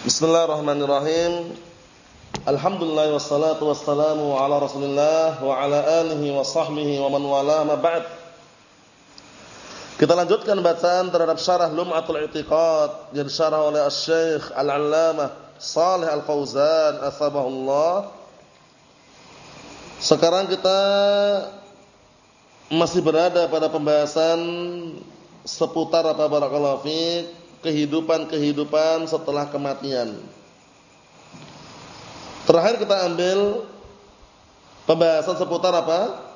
Bismillahirrahmanirrahim. Alhamdulillah wassalatu wassalamu ala Rasulillah wa ala alihi wa sahbihi wa man wala ma ba'd. Kita lanjutkan bacaan terhadap syarah Lum'atul I'tiqad yang disyarah oleh Asy-Syaikh Al-'Allamah Shalih Al-Fauzan asbahullah. Sekarang kita masih berada pada pembahasan seputar apa barakallahu fiik kehidupan-kehidupan setelah kematian. Terakhir kita ambil pembahasan seputar apa?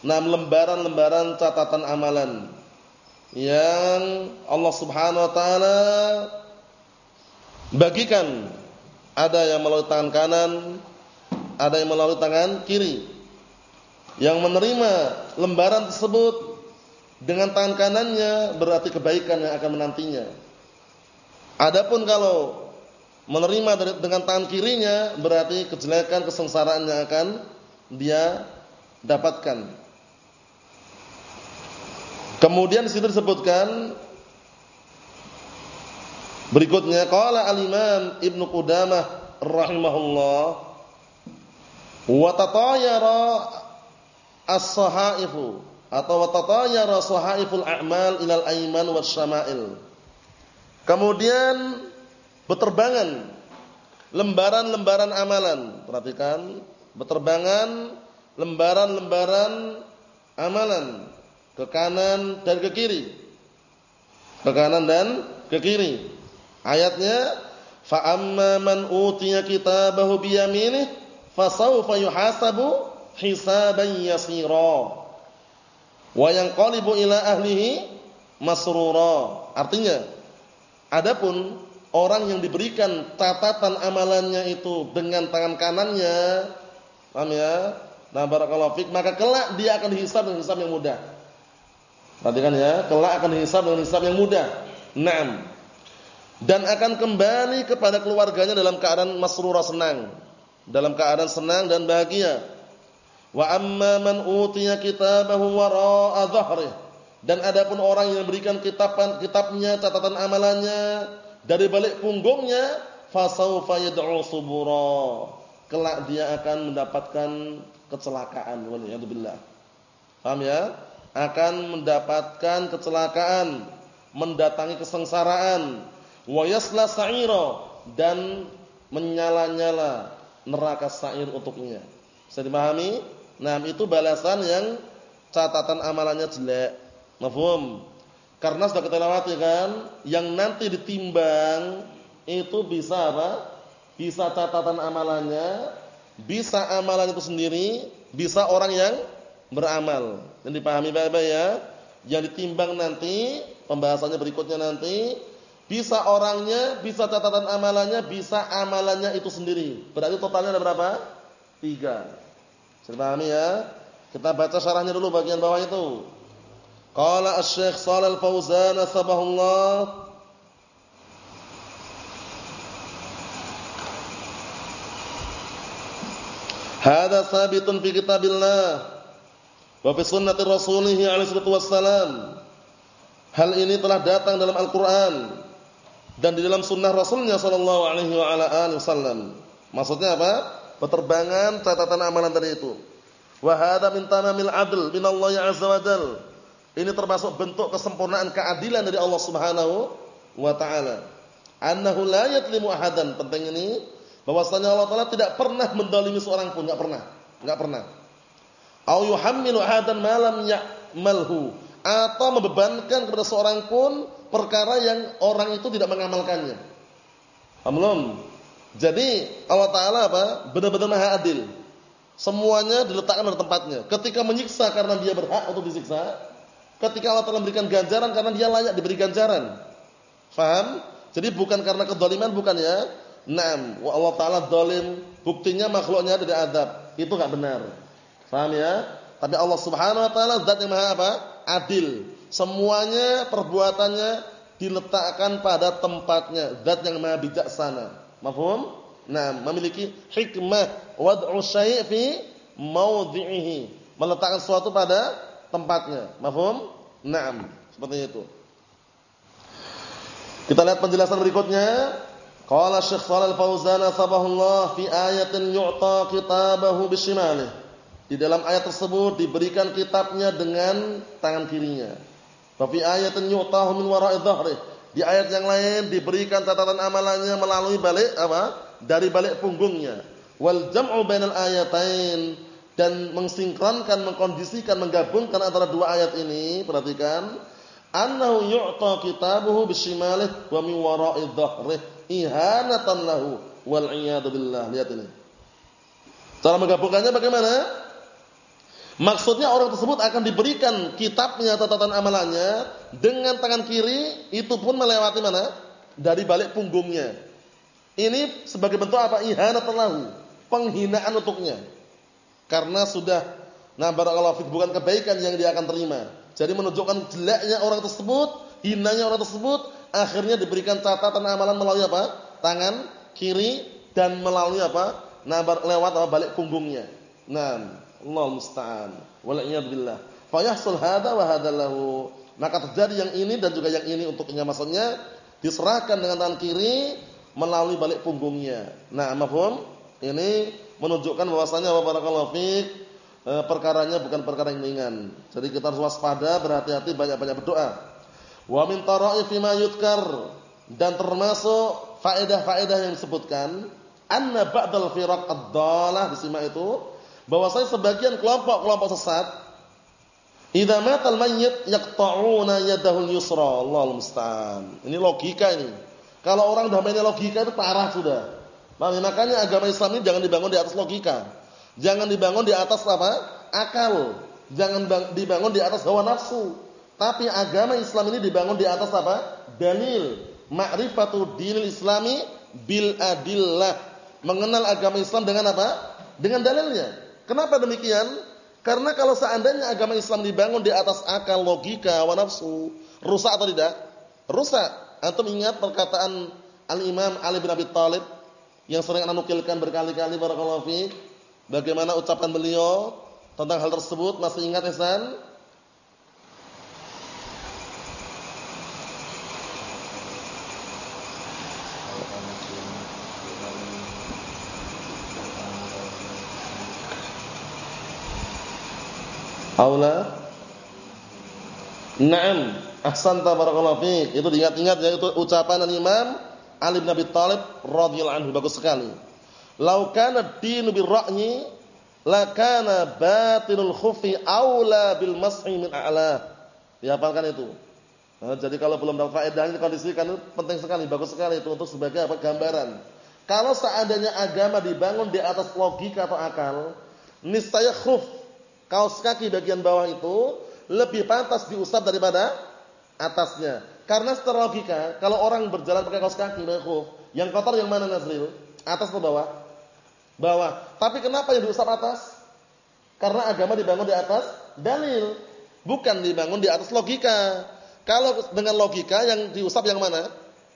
Enam lembaran-lembaran catatan amalan yang Allah Subhanahu wa taala bagikan ada yang melalui tangan kanan, ada yang melalui tangan kiri. Yang menerima lembaran tersebut dengan tangan kanannya berarti kebaikan yang akan menantinya. Adapun kalau menerima dengan tangan kirinya berarti kejelekan, kesengsaraan yang akan dia dapatkan. Kemudian di situ disebutkan berikutnya qala al-Imam Ibnu Qudamah rahimahullah wa tatayara as-sahaifu atau wa tatayara sahaiful a'mal ilal aiman wasyama'il Kemudian beterbangan lembaran-lembaran amalan. Perhatikan, beterbangan lembaran-lembaran amalan ke kanan dan ke kiri. Ke kanan dan ke kiri. Ayatnya fa amma man utiya kitabahu bi yaminih fasawfa yuhasabu hisaban yasira wa yanqalibu ila ahlihi masrura. Artinya Adapun orang yang diberikan catatan amalannya itu dengan tangan kanannya, paham ya? Nah, barakallahu fik, maka kelak dia akan dihisab dengan hisab yang mudah. Perhatikan ya, kelak akan dihisab dengan hisab yang mudah. Naam. Dan akan kembali kepada keluarganya dalam keadaan masrura senang, dalam keadaan senang dan bahagia. Wa amma man utiya kitabahu wara'a dhahrihi dan adapun orang yang memberikan kitaban kitabnya, catatan amalannya dari balik punggungnya, fasaufa yad'u subura. Kelak dia akan mendapatkan kecelakaan waliyadzubillah. Paham ya? Akan mendapatkan kecelakaan, mendatangi kesengsaraan, wa yasla dan menyala-nyala neraka sa'ir untuknya. Bisa dipahami? Nah, itu balasan yang catatan amalannya jelek. Mafhum? Karena sudah kita lewati kan, yang nanti ditimbang itu bisa apa? Bisa catatan amalannya, bisa amalan itu sendiri, bisa orang yang beramal. Dan dipahami baik-baik ya. Yang ditimbang nanti, pembahasannya berikutnya nanti, bisa orangnya, bisa catatan amalannya, bisa amalannya itu sendiri. Berarti totalnya ada berapa? Tiga. Bisa dipahami ya? Kita baca syarahnya dulu bagian bawah itu. Qala Asy-Syaikh Shalal Fauzan sabahullah Hada sabitun fi kitabillah wa fi sunnati rasulih alaihi wassalam. Hal ini telah datang dalam Al-Qur'an dan di dalam sunnah Rasulnya sallallahu alaihi wa ala alihi wasallam. Maksudnya apa? Peterbangan catatan amalan tadi itu. Wa hadha min tamamil adl min Allah azza wa jalla ini termasuk bentuk kesempurnaan keadilan dari Allah Subhanahu wa taala. Annahu la yatlimu ahadan. Penting ini bahwasanya Allah taala tidak pernah mendalimi seorang pun, enggak pernah. Enggak pernah. Au yuhammilu ahadan ma lam ya'malhu atau membebankan kepada seorang pun perkara yang orang itu tidak mengamalkannya. Paham Jadi Allah taala apa? Benar-benar Maha Adil. Semuanya diletakkan pada tempatnya. Ketika menyiksa karena dia berhak untuk disiksa, ketika Allah telah memberikan ganjaran karena dia layak diberi ganjaran. Faham? Jadi bukan karena kedoliman bukan ya. Naam, wa Allah taala zalim, buktinya makhluknya di adab. Itu enggak benar. Faham ya? Tapi Allah Subhanahu wa taala zat yang maha apa? Adil. Semuanya perbuatannya diletakkan pada tempatnya, zat yang maha bijaksana. Mafhum? Nah, memiliki hikmah wad'u syai' fi mawdhi'ihi. Meletakkan sesuatu pada tempatnya. Mafhum? Naam, seperti itu. Kita lihat penjelasan berikutnya. Qala Syekh Shalal Fauzan sabahullah fi ayatin yu'ta kitabahu bishimalih. Di dalam ayat tersebut diberikan kitabnya dengan tangan kirinya. Wa fi ayatin yu'tahu min wara'i dhahri. Di ayat yang lain diberikan catatan amalannya melalui balik apa? Dari balik punggungnya. Wal jam'u bainal ayatain dan mensinkronkan, mengkondisikan, menggabungkan antara dua ayat ini, perhatikan, annahu yu'ta kitabuhu bishimalih wa min wara'i dhahri ihanatan lahu wal billah. Lihat ini. Cara menggabungkannya bagaimana? Maksudnya orang tersebut akan diberikan kitabnya catatan amalannya dengan tangan kiri itu pun melewati mana? Dari balik punggungnya. Ini sebagai bentuk apa? Ihanatan lahu, penghinaan untuknya. Karena sudah nah barakallahu fik bukan kebaikan yang dia akan terima. Jadi menunjukkan jeleknya orang tersebut, hinanya orang tersebut akhirnya diberikan catatan amalan melalui apa? Tangan kiri dan melalui apa? Nah, lewat apa? Balik punggungnya. Nah, Allah musta'an. Wal billah. Fa yahsul hada wa hada lahu. Maka terjadi yang ini dan juga yang ini untuknya maksudnya diserahkan dengan tangan kiri melalui balik punggungnya. Nah, mafhum? Ini menunjukkan bahwasanya wa barakallahu fiik e, perkaranya bukan perkara yang ringan. Jadi kita harus waspada, berhati-hati, banyak-banyak berdoa. Wa min tara'ifi yudkar dan termasuk faedah-faedah yang disebutkan anna ba'dal firaq ad-dalah disimak itu bahwasanya sebagian kelompok-kelompok sesat idza matal mayyit yaqta'una yadahul yusra Allahu musta'an. Ini logika ini. Kalau orang dah mainnya logika itu parah sudah. Makanya agama Islam ini jangan dibangun di atas logika. Jangan dibangun di atas apa? Akal. Jangan dibangun di atas hawa nafsu. Tapi agama Islam ini dibangun di atas apa? Dalil. Ma'rifatu dinil islami bil adillah. Mengenal agama Islam dengan apa? Dengan dalilnya. Kenapa demikian? Karena kalau seandainya agama Islam dibangun di atas akal, logika, wa nafsu, rusak atau tidak? Rusak. Antum ingat perkataan Al-Imam Ali bin Abi Thalib yang sering anda nukilkan berkali-kali barakallahu fiik. Bagaimana ucapan beliau tentang hal tersebut? Masih ingat Ihsan? Aula? Naam, ahsanta barakallahu fiik. Itu diingat-ingat ya itu ucapan Imam Ali bin Abi Thalib radhiyallahu anhu bagus sekali. Lau kana dinu birra'yi la kana batinul khufi aula bil mashi min a'la. Dihafalkan itu. Nah, jadi kalau belum dapat faedah ini kondisikan itu penting sekali, bagus sekali itu untuk sebagai apa gambaran. Kalau seandainya agama dibangun di atas logika atau akal, niscaya khuf kaos kaki bagian bawah itu lebih pantas diusap daripada atasnya. Karena secara logika, kalau orang berjalan pakai kaos kaki yang kotor yang mana Nazril? Atas atau bawah? Bawah. Tapi kenapa yang diusap atas? Karena agama dibangun di atas dalil, bukan dibangun di atas logika. Kalau dengan logika yang diusap yang mana?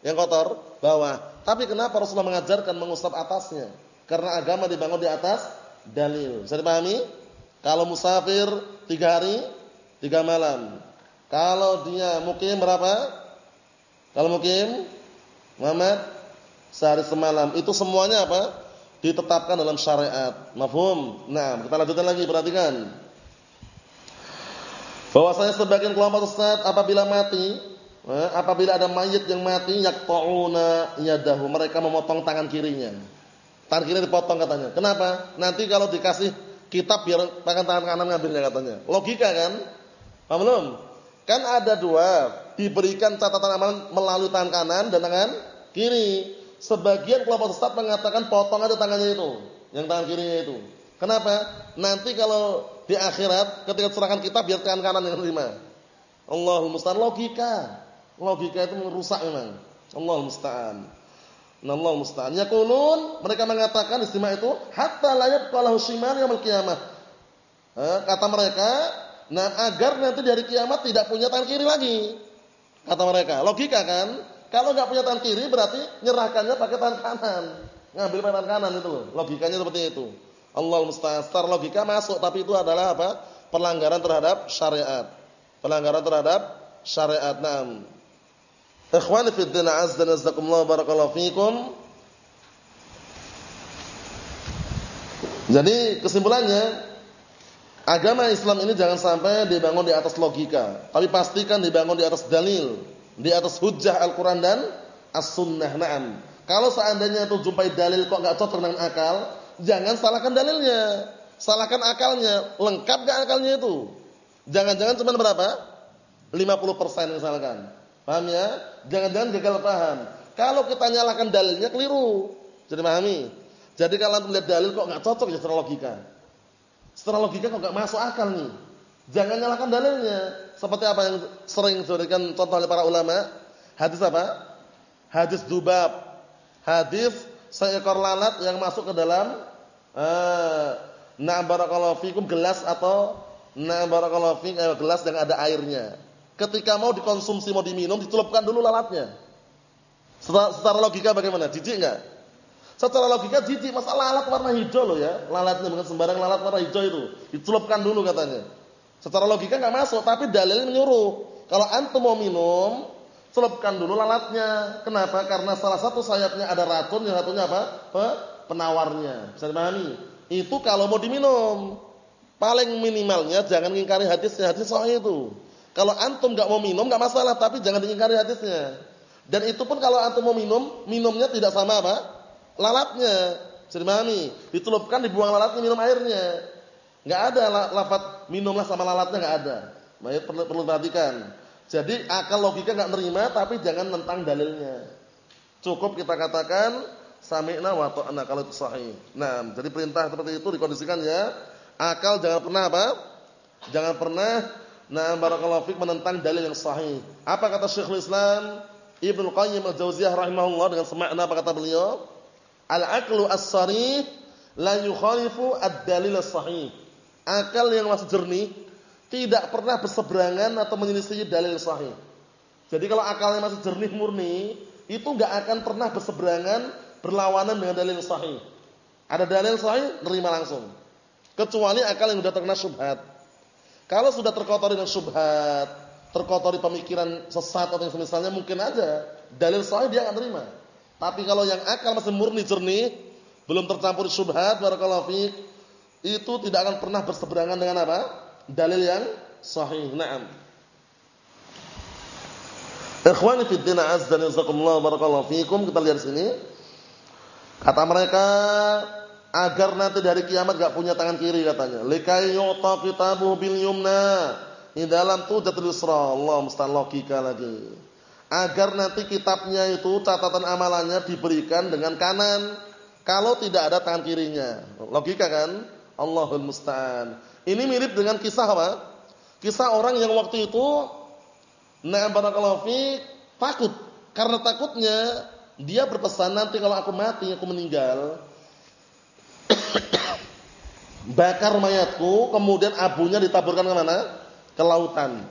Yang kotor, bawah. Tapi kenapa Rasulullah mengajarkan mengusap atasnya? Karena agama dibangun di atas dalil. Bisa dipahami? Kalau musafir tiga hari, tiga malam. Kalau dia mukim berapa? Kalau mukim, Muhammad sehari semalam. Itu semuanya apa? Ditetapkan dalam syariat. Mafhum? Nah, kita lanjutkan lagi, perhatikan. Bahwasanya sebagian kelompok sesat apabila mati, eh, apabila ada mayit yang mati, yaqta'una yadahu, mereka memotong tangan kirinya. Tangan kiri dipotong katanya. Kenapa? Nanti kalau dikasih kitab biar tangan tangan kanan ngambilnya katanya. Logika kan? Paham belum? Kan ada dua, diberikan catatan amalan melalui tangan kanan dan tangan kiri. Sebagian kelompok sesat mengatakan potong aja tangannya itu, yang tangan kirinya itu. Kenapa? Nanti kalau di akhirat ketika serahkan kitab biar tangan kanan yang terima. Allahul musta'an logika. Logika itu merusak memang. Allahul musta'an. Allah musta'an. Yaqulun mereka mengatakan istimewa itu hatta la yabqa lahu shimal yaumil qiyamah. Eh, kata mereka, nah agar nanti dari kiamat tidak punya tangan kiri lagi. Kata mereka, logika kan? Kalau nggak punya tangan kiri berarti nyerahkannya pakai tangan kanan. Ngambil pakai tangan kanan itu loh. Logikanya seperti itu. Allah mustahil. logika masuk tapi itu adalah apa? Pelanggaran terhadap syariat. Pelanggaran terhadap syariat. Naam. Ikhwani fi din azza nazakumullah barakallahu fikum. Jadi kesimpulannya agama Islam ini jangan sampai dibangun di atas logika, tapi pastikan dibangun di atas dalil, di atas hujjah Al-Qur'an dan As-Sunnah. Naam. Kalau seandainya itu jumpai dalil kok enggak cocok dengan akal, jangan salahkan dalilnya. Salahkan akalnya. Lengkap enggak akalnya itu? Jangan-jangan cuma berapa? 50% misalkan. Paham ya? Jangan-jangan gagal paham. Kalau kita nyalakan dalilnya keliru. Jadi pahami? Jadi kalau antum lihat dalil kok enggak cocok ya secara logika. Secara logika kok enggak masuk akal nih. Jangan nyalakan dalilnya. Seperti apa yang sering diberikan contoh oleh para ulama? Hadis apa? Hadis dubab. Hadis seekor lalat yang masuk ke dalam eh na barakallahu fikum gelas atau na barakallahu fikum eh, gelas yang ada airnya. Ketika mau dikonsumsi mau diminum dicelupkan dulu lalatnya. Secara, logika bagaimana? Jijik enggak? Secara logika jijik, masa lalat warna hijau loh ya. Lalatnya bukan sembarang lalat warna hijau itu. Dicelupkan dulu katanya. Secara logika enggak masuk, tapi dalil menyuruh. Kalau antum mau minum, celupkan dulu lalatnya. Kenapa? Karena salah satu sayapnya ada racun, yang satunya apa? Penawarnya. Bisa dipahami? Itu kalau mau diminum. Paling minimalnya jangan ngingkari hadisnya, hadis sahih itu. Kalau antum enggak mau minum enggak masalah, tapi jangan diingkari hadisnya. Dan itu pun kalau antum mau minum, minumnya tidak sama apa? Lalatnya. Bisa dipahami? Ditulupkan, dibuang lalatnya, minum airnya. Enggak ada lafaz minumlah sama lalatnya enggak ada. Makanya perlu perlu perhatikan. Jadi akal logika enggak nerima tapi jangan tentang dalilnya. Cukup kita katakan sami'na wa ta'na kalau itu sahih. Nah, jadi perintah seperti itu dikondisikan ya. Akal jangan pernah apa? Jangan pernah nah barakallahu fik menentang dalil yang sahih. Apa kata Syekhul Islam Ibnu Qayyim Al-Jauziyah rahimahullah dengan semakna apa kata beliau? Al-aqlu as-sarih la yukhalifu ad-dalil as-sahih. Akal yang masih jernih tidak pernah berseberangan atau menyelisih dalil sahih. Jadi kalau akalnya masih jernih murni, itu enggak akan pernah berseberangan berlawanan dengan dalil sahih. Ada dalil sahih, nerima langsung. Kecuali akal yang sudah terkena syubhat. Kalau sudah terkotori dengan syubhat, terkotori pemikiran sesat atau yang semisalnya mungkin aja dalil sahih dia akan terima. Tapi kalau yang akal masih murni jernih, belum tercampur syubhat barakallahu fiik, itu tidak akan pernah berseberangan dengan apa? Dalil yang sahih. Naam. Ikhwani fi din azza wa barakallahu fiikum, kita lihat sini. Kata mereka agar nanti dari kiamat gak punya tangan kiri katanya. Likai yu'ta kitabu bil yumna. Di dalam tujatul yusra. Allah mustahil logika lagi agar nanti kitabnya itu catatan amalannya diberikan dengan kanan kalau tidak ada tangan kirinya. Logika kan? Allahul musta'an. Ini mirip dengan kisah apa? Kisah orang yang waktu itu na'am barakallahu fi takut. Karena takutnya dia berpesan nanti kalau aku mati, aku meninggal, bakar mayatku, kemudian abunya ditaburkan ke mana? Ke lautan.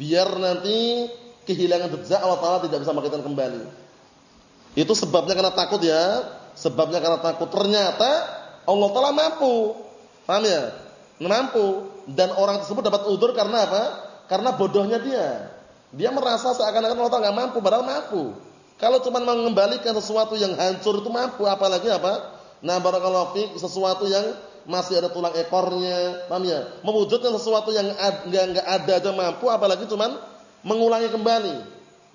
Biar nanti kehilangan jejak Allah Taala tidak bisa membangkitkan kembali. Itu sebabnya karena takut ya. Sebabnya karena takut. Ternyata Allah Taala mampu. Paham ya? Mampu dan orang tersebut dapat udur karena apa? Karena bodohnya dia. Dia merasa seakan-akan Allah Taala enggak mampu padahal mampu. Kalau cuma mengembalikan sesuatu yang hancur itu mampu, apalagi apa? Nah, barakallahu fiik sesuatu yang masih ada tulang ekornya, paham ya? Mewujudkan sesuatu yang enggak enggak ada aja mampu, apalagi cuman mengulangi kembali.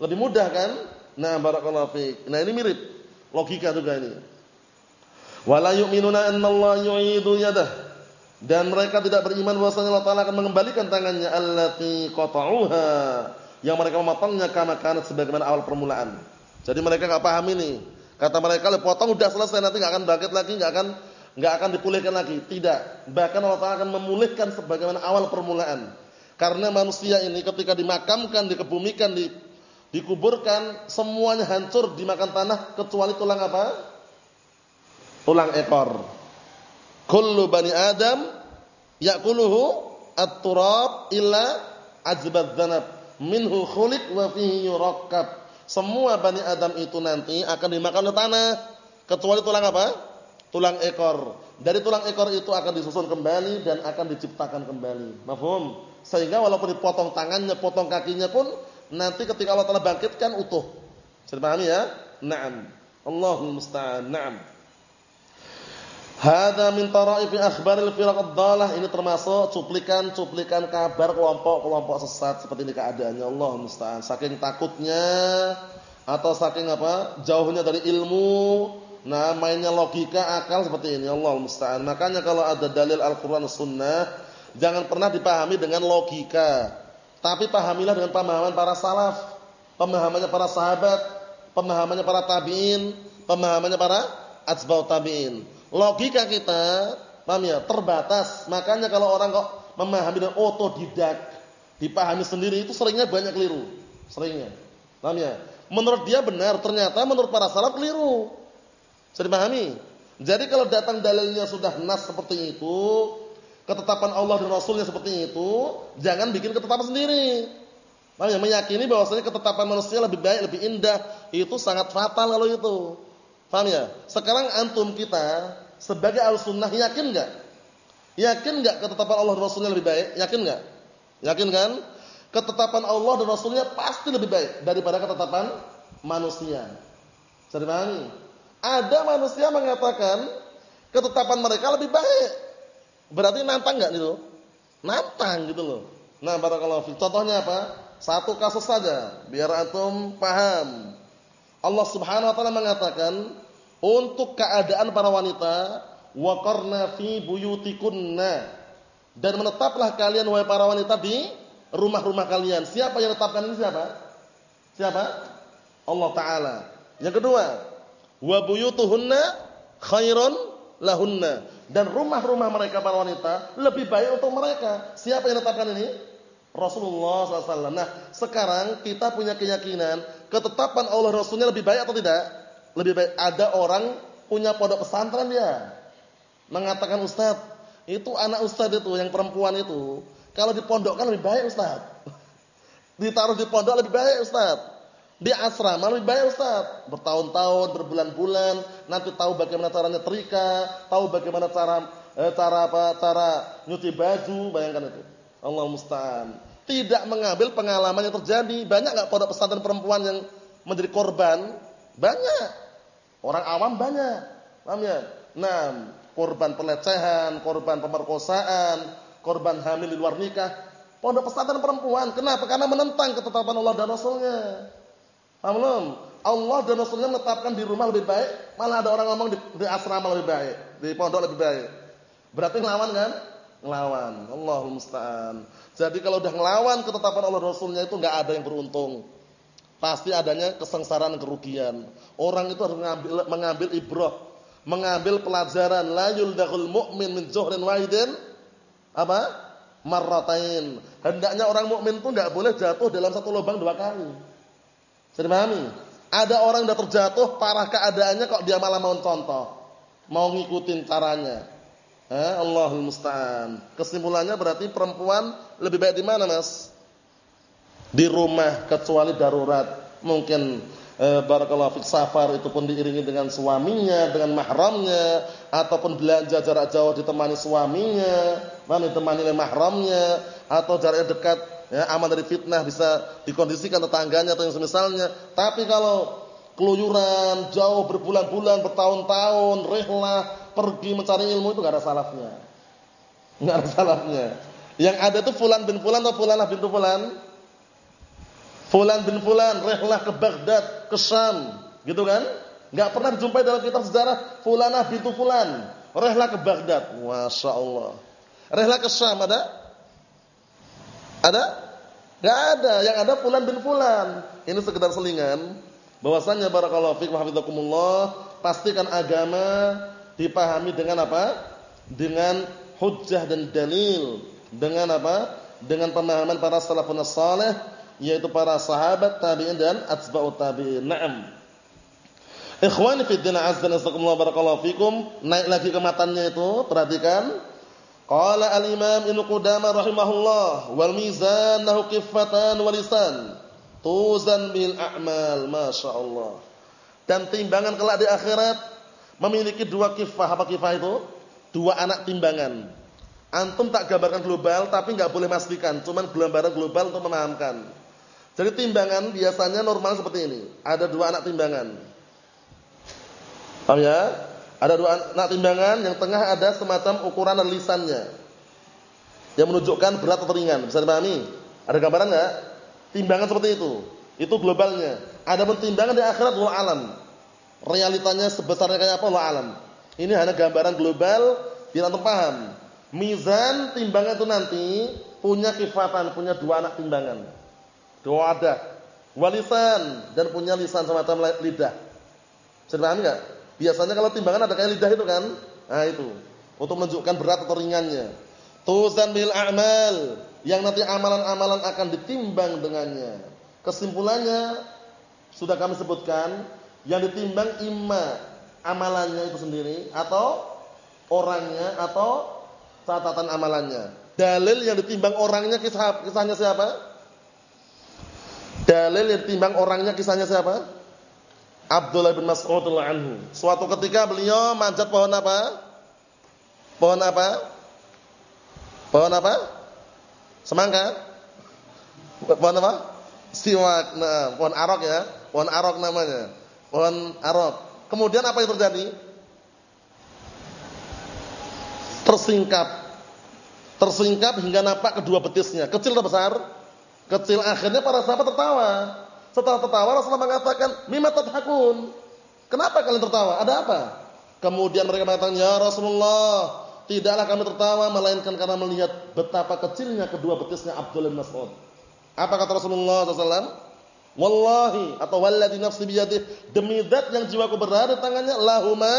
Lebih mudah kan? Nah, barakallahu fiik. Nah, ini mirip logika juga ini. Wala yu'minuna annallaha yu'idu yadah. Dan mereka tidak beriman bahwasanya Allah Taala akan mengembalikan tangannya allati qata'uha yang mereka memotongnya karena karena sebagaimana awal permulaan. Jadi mereka enggak paham ini. Kata mereka, "Le potong udah selesai nanti enggak akan bangkit lagi, enggak akan enggak akan dipulihkan lagi." Tidak. Bahkan Allah Taala akan memulihkan sebagaimana awal permulaan. Karena manusia ini ketika dimakamkan, dikebumikan, di, dikuburkan, semuanya hancur dimakan tanah kecuali tulang apa? Tulang ekor. Kullu bani Adam yakuluhu at-turab illa ajbad dzanab minhu khuliq wa fihi yurakkab. Semua bani Adam itu nanti akan dimakan oleh tanah kecuali tulang apa? Tulang ekor. Dari tulang ekor itu akan disusun kembali dan akan diciptakan kembali. Mafhum? Sehingga walaupun dipotong tangannya, potong kakinya pun nanti ketika Allah Taala bangkitkan utuh. Bisa dipahami ya? Naam. Allahul musta'an. Naam. Hada min taraifi akhbaril firaq ad-dalah ini termasuk cuplikan-cuplikan kabar kelompok-kelompok sesat seperti ini keadaannya Allah musta'an. Saking takutnya atau saking apa? jauhnya dari ilmu, nah mainnya logika, akal seperti ini Allah musta'an. Makanya kalau ada dalil Al-Qur'an Sunnah, jangan pernah dipahami dengan logika, tapi pahamilah dengan pemahaman para salaf, pemahamannya para sahabat, pemahamannya para tabi'in, pemahamannya para atsba'ut tabi'in logika kita, paham ya, terbatas. Makanya kalau orang kok memahami dengan otodidak, dipahami sendiri itu seringnya banyak keliru. Seringnya. Paham ya? Menurut dia benar, ternyata menurut para salaf keliru. Bisa dipahami? Jadi kalau datang dalilnya sudah nas seperti itu, ketetapan Allah dan Rasulnya seperti itu, jangan bikin ketetapan sendiri. Paham ya? Meyakini bahwasanya ketetapan manusia lebih baik, lebih indah, itu sangat fatal kalau itu. Paham ya? Sekarang antum kita sebagai al-sunnah yakin enggak? Yakin enggak ketetapan Allah dan Rasulnya lebih baik? Yakin enggak? Yakin kan? Ketetapan Allah dan Rasulnya pasti lebih baik daripada ketetapan manusia. Bisa? Ada manusia mengatakan ketetapan mereka lebih baik. Berarti nantang enggak itu? Nantang gitu loh. Nah, barakallahu fi. Contohnya apa? Satu kasus saja biar antum paham. Allah Subhanahu wa taala mengatakan untuk keadaan para wanita waqarna fi buyutikunna dan menetaplah kalian wahai para wanita di rumah-rumah kalian. Siapa yang menetapkan ini siapa? Siapa? Allah taala. Yang kedua, wa buyutuhunna khairun lahunna dan rumah-rumah mereka para wanita lebih baik untuk mereka. Siapa yang menetapkan ini? Rasulullah SAW. Nah, sekarang kita punya keyakinan ketetapan Allah Rasulnya lebih baik atau tidak? Lebih baik ada orang punya pondok pesantren dia. Mengatakan Ustaz, itu anak Ustaz itu yang perempuan itu. Kalau dipondokkan lebih baik Ustaz. Ditaruh di pondok lebih baik Ustaz. Di asrama lebih baik Ustaz. Bertahun-tahun, berbulan-bulan, nanti tahu bagaimana caranya trika, tahu bagaimana cara eh, cara apa? Cara nyuci baju, bayangkan itu. Allah musta'an. Tidak mengambil pengalaman yang terjadi. Banyak enggak pondok pesantren perempuan yang menjadi korban? Banyak. Orang awam banyak. Paham ya? Nah, korban pelecehan, korban pemerkosaan, korban hamil di luar nikah. Pondok pesantren perempuan. Kenapa? Karena menentang ketetapan Allah dan Rasulnya. Paham? Allah dan Rasulnya menetapkan di rumah lebih baik, malah ada orang ngomong di, di asrama lebih baik, di pondok lebih baik. Berarti ngelawan kan? Ngelawan. Allahul musta'an. Jadi kalau udah ngelawan ketetapan Allah Rasulnya itu nggak ada yang beruntung pasti adanya kesengsaraan kerugian. Orang itu harus mengambil, mengambil ibrah, mengambil pelajaran la yuldaqul mu'min min zuhrin wahidin apa? marratain. Hendaknya orang mukmin itu tidak boleh jatuh dalam satu lubang dua kali. Bisa dipahami? Ada orang sudah terjatuh parah keadaannya kok dia malah mau contoh, mau ngikutin caranya. Eh, Allahul musta'an. Kesimpulannya berarti perempuan lebih baik di mana, Mas? di rumah kecuali darurat. Mungkin e, barakallahu fik safar itu pun diiringi dengan suaminya, dengan mahramnya ataupun belanja jarak jauh ditemani suaminya, mana ditemani oleh mahramnya atau jaraknya dekat ya aman dari fitnah bisa dikondisikan tetangganya atau yang semisalnya. Tapi kalau keluyuran jauh berbulan-bulan, bertahun-tahun, rehlah pergi mencari ilmu itu enggak ada salafnya. Enggak ada salafnya. Yang ada itu fulan bin fulan atau fulanah bintu fulan Fulan bin Fulan rehlah ke Baghdad, ke Syam, gitu kan? Enggak pernah dijumpai dalam kitab sejarah Fulanah bintu Fulan rehlah ke Baghdad. Masya Allah. Rehlah ke Syam ada? Ada? Enggak ada. Yang ada Fulan bin Fulan. Ini sekedar selingan. Bahwasanya barakallahu fiikum hafizakumullah, pastikan agama dipahami dengan apa? Dengan hujjah dan dalil. Dengan apa? Dengan pemahaman para salafun salih yaitu para sahabat tabi'in dan atba'ut tabi'in. Naam. Ikhwani fi din azza wa barakallahu fikum. Naik lagi ke matanya itu, perhatikan. Qala al-Imam Ibnu Qudamah rahimahullah wal mizan lahu kiffatan wa lisan. Tuzan bil a'mal, masyaallah. Dan timbangan kelak di akhirat memiliki dua kifah. Apa kifah itu? Dua anak timbangan. Antum tak gambarkan global tapi enggak boleh pastikan, cuman gambaran global untuk memahamkan. Jadi timbangan biasanya normal seperti ini. Ada dua anak timbangan. Paham ya? Ada dua anak timbangan, yang tengah ada semacam ukuran lisannya. Yang menunjukkan berat atau ringan. Bisa dipahami? Ada gambaran enggak? Timbangan seperti itu. Itu globalnya. Ada timbangan di akhirat wa alam. Realitanya sebesarnya kayak apa wa alam. Ini hanya gambaran global biar antum paham. Mizan timbangan itu nanti punya kifatan, punya dua anak timbangan. Dua ada. Walisan dan punya lisan semacam lidah. Bisa dipahami enggak? Biasanya kalau timbangan ada kayak lidah itu kan? Nah itu. Untuk menunjukkan berat atau ringannya. Tuzan bil a'mal. Yang nanti amalan-amalan akan ditimbang dengannya. Kesimpulannya sudah kami sebutkan. Yang ditimbang imma amalannya itu sendiri. Atau orangnya atau catatan amalannya. Dalil yang ditimbang orangnya kisah, kisahnya siapa? Dalil yang ditimbang orangnya kisahnya siapa? Abdullah bin Mas'ud anhu. Suatu ketika beliau manjat pohon apa? Pohon apa? Pohon apa? Semangka? Pohon apa? Siwak. Nah, pohon arok ya. Pohon arok namanya. Pohon arok. Kemudian apa yang terjadi? Tersingkap. Tersingkap hingga nampak kedua betisnya. Kecil atau besar? Kecil. Akhirnya para sahabat tertawa. Setelah tertawa Rasulullah mengatakan, "Mimma tadhakun?" Kenapa kalian tertawa? Ada apa? Kemudian mereka mengatakan, "Ya Rasulullah, tidaklah kami tertawa melainkan karena melihat betapa kecilnya kedua betisnya Abdullah bin Mas'ud." Apa kata Rasulullah SAW? Wallahi atau walladhi nafsi biyadih demi zat yang jiwaku berada di tangannya lahuma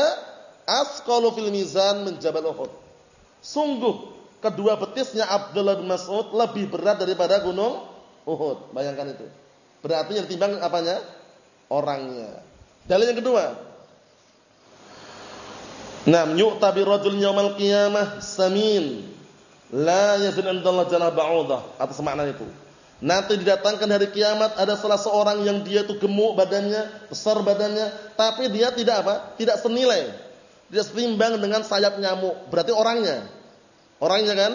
asqalu fil mizan min Uhud. Sungguh kedua betisnya Abdullah bin Mas'ud lebih berat daripada gunung Uhud. Bayangkan itu. Berarti yang timbang apanya? Orangnya. Dalil yang kedua. Nam yu'ta bi rajul yaumal qiyamah samin la yazin indallah jana ba'udah atas makna itu. Nanti didatangkan hari kiamat ada salah seorang yang dia itu gemuk badannya, besar badannya, tapi dia tidak apa? Tidak senilai. Dia seimbang dengan sayap nyamuk. Berarti orangnya. Orangnya kan?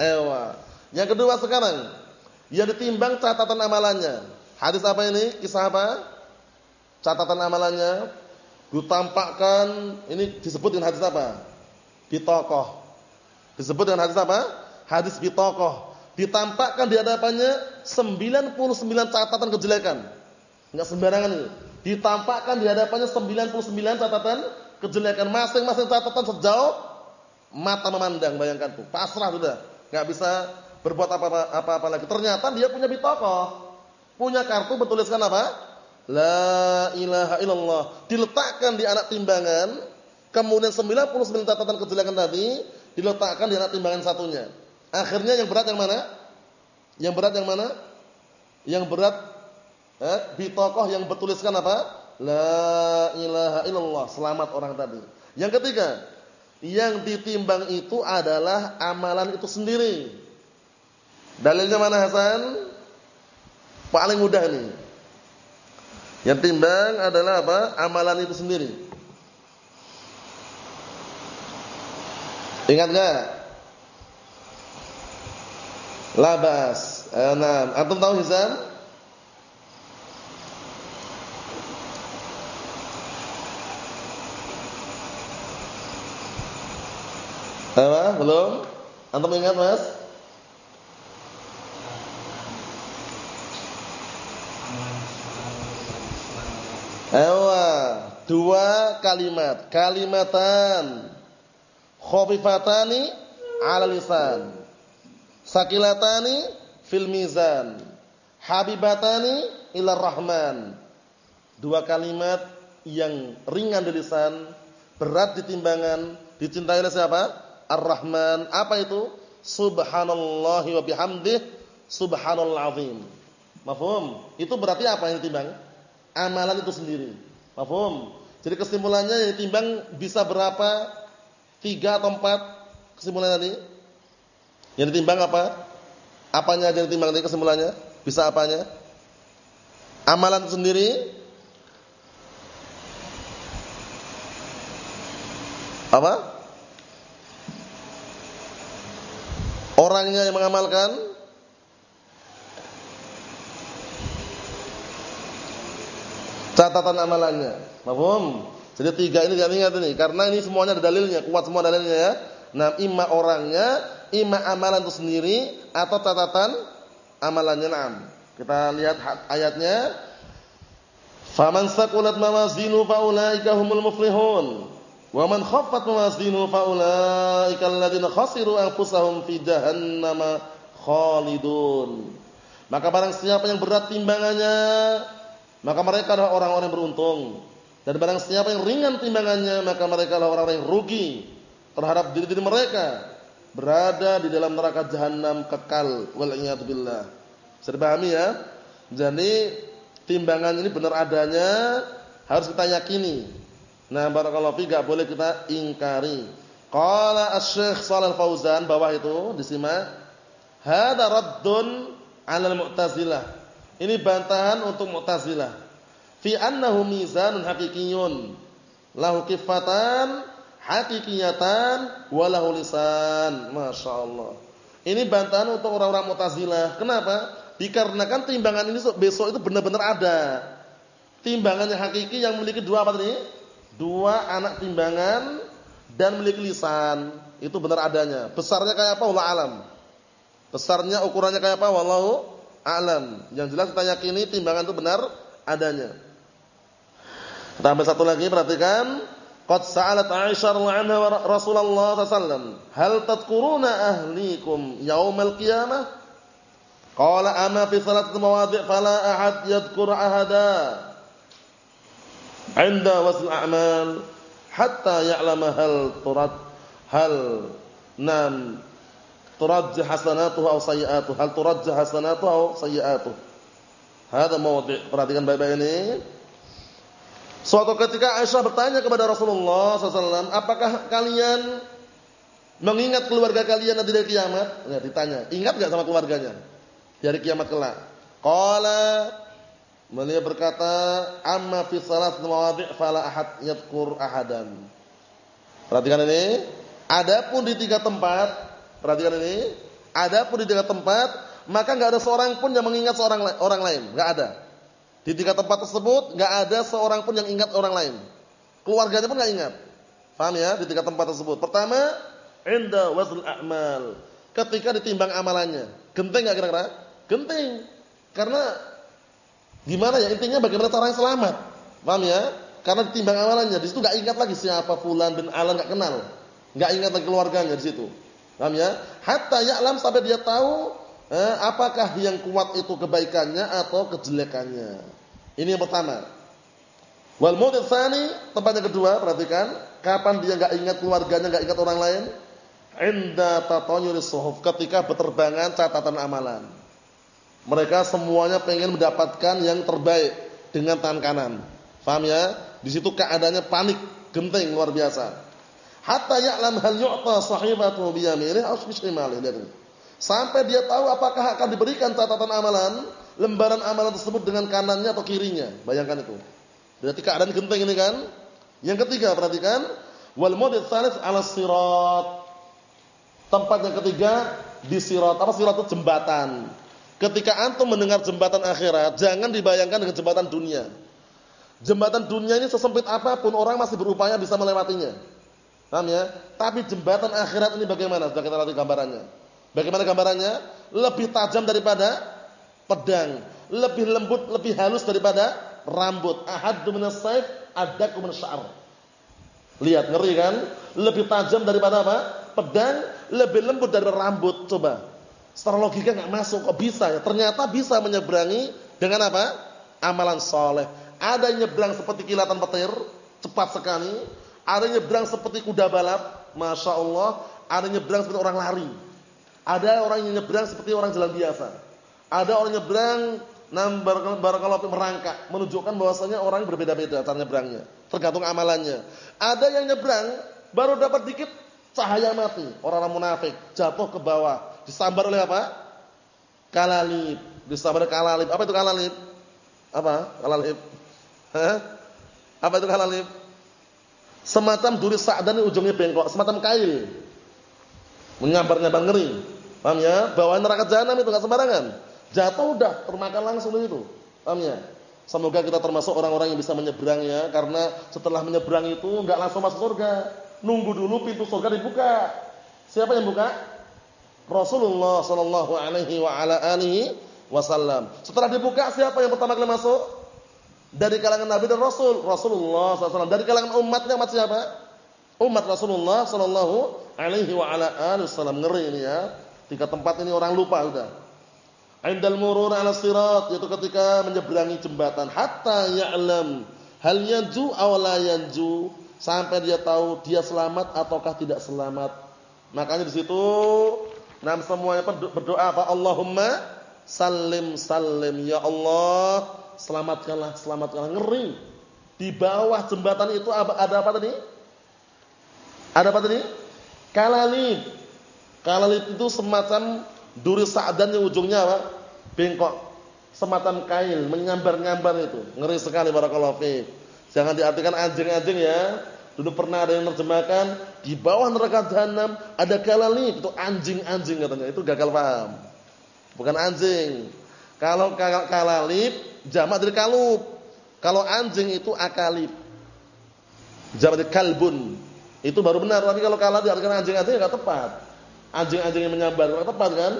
Ewa. Yang kedua sekarang, yang ditimbang catatan amalannya. Hadis apa ini? Kisah apa? Catatan amalannya ditampakkan ini disebut dengan hadis apa? Bitokoh. Disebut dengan hadis apa? Hadis bitokoh. Ditampakkan di hadapannya 99 catatan kejelekan. Enggak sembarangan itu. Ditampakkan di hadapannya 99 catatan kejelekan. Masing-masing catatan sejauh mata memandang, bayangkan tuh. Pasrah sudah. Enggak bisa berbuat apa-apa lagi. Ternyata dia punya bitokoh punya kartu bertuliskan apa? La ilaha illallah. Diletakkan di anak timbangan, kemudian 99 catatan kejelekan tadi diletakkan di anak timbangan satunya. Akhirnya yang berat yang mana? Yang berat yang mana? Yang berat eh, di tokoh yang bertuliskan apa? La ilaha illallah. Selamat orang tadi. Yang ketiga, yang ditimbang itu adalah amalan itu sendiri. Dalilnya mana Hasan? Paling mudah nih. Yang timbang adalah apa? Amalan itu sendiri. Ingat enggak? Labas. Enam. Antum tahu Hizam? Apa? Belum? Antum ingat, Mas? Ewa, dua kalimat, kalimatan khafifatani 'ala lisan. Sakilatani fil mizan. Habibatani ila rahman. Dua kalimat yang ringan di lisan, berat di timbangan, dicintai oleh siapa? Ar-Rahman. Apa itu? Subhanallah wa bihamdih subhanallah azim. Mafhum? Itu berarti apa yang ditimbang? amalan itu sendiri. Paham? Jadi kesimpulannya yang ditimbang bisa berapa? Tiga atau empat kesimpulannya tadi? Yang ditimbang apa? Apanya aja yang ditimbang tadi kesimpulannya? Bisa apanya? Amalan sendiri apa? Orangnya yang mengamalkan catatan amalannya. Paham? Jadi tiga ini jangan ingat ini karena ini semuanya ada dalilnya, kuat semua dalilnya ya. Nah, ima orangnya, ima amalan itu sendiri atau catatan amalannya. Naam. Kita lihat ayatnya. Faman saqulat mawazinu faulaika humul muflihun. Wa man khaffat mawazinu faulaika alladziina khasiru anfusahum fi jahannam khalidun. Maka barang siapa yang berat timbangannya, maka mereka adalah orang-orang yang beruntung. Dan barang siapa yang ringan timbangannya, maka mereka adalah orang-orang yang rugi terhadap diri-diri mereka berada di dalam neraka jahanam kekal wal billah. Bisa dipahami ya? Jadi timbangan ini benar adanya harus kita yakini. Nah, barakallahu fi enggak boleh kita ingkari. Qala Asy-Syaikh Shalal Fauzan bawah itu disimak. Hada raddun 'ala al-Mu'tazilah. Ini bantahan untuk Mu'tazilah. Fi annahu mizanun haqiqiyyun. Lahu kifatan hakikiyatan walahu lisan. Masyaallah. Ini bantahan untuk orang-orang Mu'tazilah. Kenapa? Dikarenakan timbangan ini besok itu benar-benar ada. Timbangannya hakiki yang memiliki dua apa tadi? Dua anak timbangan dan memiliki lisan. Itu benar adanya. Besarnya kayak apa? Allah alam. Besarnya ukurannya kayak apa? Wallahu alam. Yang jelas kita yakini timbangan itu benar adanya. Tambah satu lagi perhatikan Qad sa'alat Aisyah radhiyallahu anha Rasulullah sallallahu "Hal tadhkuruna ahlikum yaumal qiyamah?" Qala ama fi salat mawadhi' fala ahad yadhkur ahada 'inda wasl a'mal hatta ya'lama hal hal nam turajjah hasanatuhu aw sayyi'atuhu hal turajjah hasanatuhu aw sayyi'atuhu. Hada mawadhi' perhatikan baik-baik ini. Suatu ketika Aisyah bertanya kepada Rasulullah SAW, apakah kalian mengingat keluarga kalian nanti dari kiamat? Ya, ditanya, ingat gak sama keluarganya dari kiamat kelak? Qala Beliau berkata, "Amma fi salat mawadhi' fala ahad yadhkur ahadan." Perhatikan ini, adapun di tiga tempat, perhatikan ini, adapun di tiga tempat, maka enggak ada seorang pun yang mengingat seorang orang lain, enggak ada. Di tiga tempat tersebut nggak ada seorang pun yang ingat orang lain. Keluarganya pun nggak ingat. Paham ya? Di tiga tempat tersebut. Pertama, inda wazl a'mal. Ketika ditimbang amalannya. Genting nggak kira-kira? Genting. Karena gimana ya? Intinya bagaimana cara yang selamat. Paham ya? Karena ditimbang amalannya. Di situ nggak ingat lagi siapa fulan bin alan nggak kenal. Nggak ingat lagi keluarganya di situ. Paham ya? Hatta ya'lam sampai dia tahu eh, apakah yang kuat itu kebaikannya atau kejelekannya. Ini yang pertama. Wal mawdhi tsani, tempat yang kedua, perhatikan, kapan dia enggak ingat keluarganya, enggak ingat orang lain? Inda tatanyuris suhuf, ketika berterbangan catatan amalan. Mereka semuanya pengen mendapatkan yang terbaik dengan tangan kanan. Paham ya? Di situ keadaannya panik, genting luar biasa. Hatta ya'lam hal yu'ta sahibatu bi yaminihi aw bi shimalihi. Sampai dia tahu apakah akan diberikan catatan amalan, lembaran amalan tersebut dengan kanannya atau kirinya. Bayangkan itu. Berarti keadaan genting ini kan. Yang ketiga perhatikan, wal tsalits 'ala sirat. Tempat yang ketiga di sirat. Apa sirat itu jembatan. Ketika antum mendengar jembatan akhirat, jangan dibayangkan dengan jembatan dunia. Jembatan dunia ini sesempit apa pun orang masih berupaya bisa melewatinya. Paham ya? Tapi jembatan akhirat ini bagaimana? Sudah kita lihat gambarannya. Bagaimana gambarannya? Lebih tajam daripada pedang, lebih lembut, lebih halus daripada rambut. Ahaddu minas saif, adaku. Lihat, ngeri kan? Lebih tajam daripada apa? Pedang, lebih lembut dari rambut. Coba. Secara logika nggak masuk, kok bisa ya? Ternyata bisa menyeberangi dengan apa? Amalan soleh. Ada nyebrang seperti kilatan petir, cepat sekali. Ada nyebrang seperti kuda balap, masya Allah. Ada nyebrang seperti orang lari. Ada orang yang nyebrang seperti orang jalan biasa. Ada orang nyebrang barakallahu merangkak, menunjukkan bahwasanya orang berbeda-beda cara nyebrangnya, tergantung amalannya. Ada yang nyebrang baru dapat dikit cahaya mati, orang-orang munafik, jatuh ke bawah, disambar oleh apa? Kalalip, disambar kalalip. Apa itu kalalip? Apa? Kalalip. Hah? Apa itu kalalip? Semacam duri sa'dan ujungnya bengkok, semacam kail. Menyambar-nyambar ngeri. Paham ya? Bawa neraka jahanam itu enggak sembarangan. Jatuh udah termakan langsung itu. Paham ya? Semoga kita termasuk orang-orang yang bisa menyeberangnya karena setelah menyeberang itu enggak langsung masuk surga. Nunggu dulu pintu surga dibuka. Siapa yang buka? Rasulullah sallallahu alaihi wa ala alihi wasallam. Setelah dibuka siapa yang pertama kali masuk? Dari kalangan Nabi dan Rasul, Rasulullah sallallahu Dari kalangan umatnya umat siapa? Umat Rasulullah sallallahu alaihi wasallam. Ngeri ini ya. Tiga tempat ini orang lupa sudah. Indal murur 'ala sirat yaitu ketika menyeberangi jembatan hatta ya'lam hal yanju aw la yanju sampai dia tahu dia selamat ataukah tidak selamat. Makanya di situ nam semuanya berdoa apa? Allahumma salim salim ya Allah selamatkanlah selamatkanlah ngeri. Di bawah jembatan itu ada apa tadi? Ada apa tadi? Kalalib. Kalalib itu semacam Duri sa'dan yang ujungnya apa? Bengkok. Semacam kail, menyambar-nyambar itu. Ngeri sekali barakallahu fiik. Jangan diartikan anjing-anjing ya. Dulu pernah ada yang terjemahkan di bawah neraka jahanam ada kalalib itu anjing-anjing katanya. Itu gagal paham. Bukan anjing. Kalau kalalib jamak dari kalub. Kalau anjing itu akalib. Jamak dari kalbun. Itu baru benar. Tapi kalau kalah diartikan anjing-anjing enggak tepat anjing-anjing yang menyambar. Tepat kan?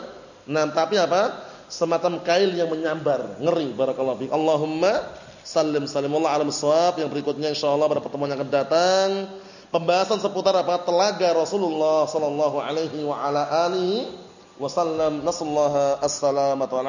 Nah, tapi apa? Semacam kail yang menyambar. Ngeri barakallahu fiik. Allahumma sallim salim Allah alam shawab. Yang berikutnya insyaallah pada pertemuan yang akan datang pembahasan seputar apa? Telaga Rasulullah sallallahu alaihi wa ala alihi wasallam. Nasallaha as-salamata wal.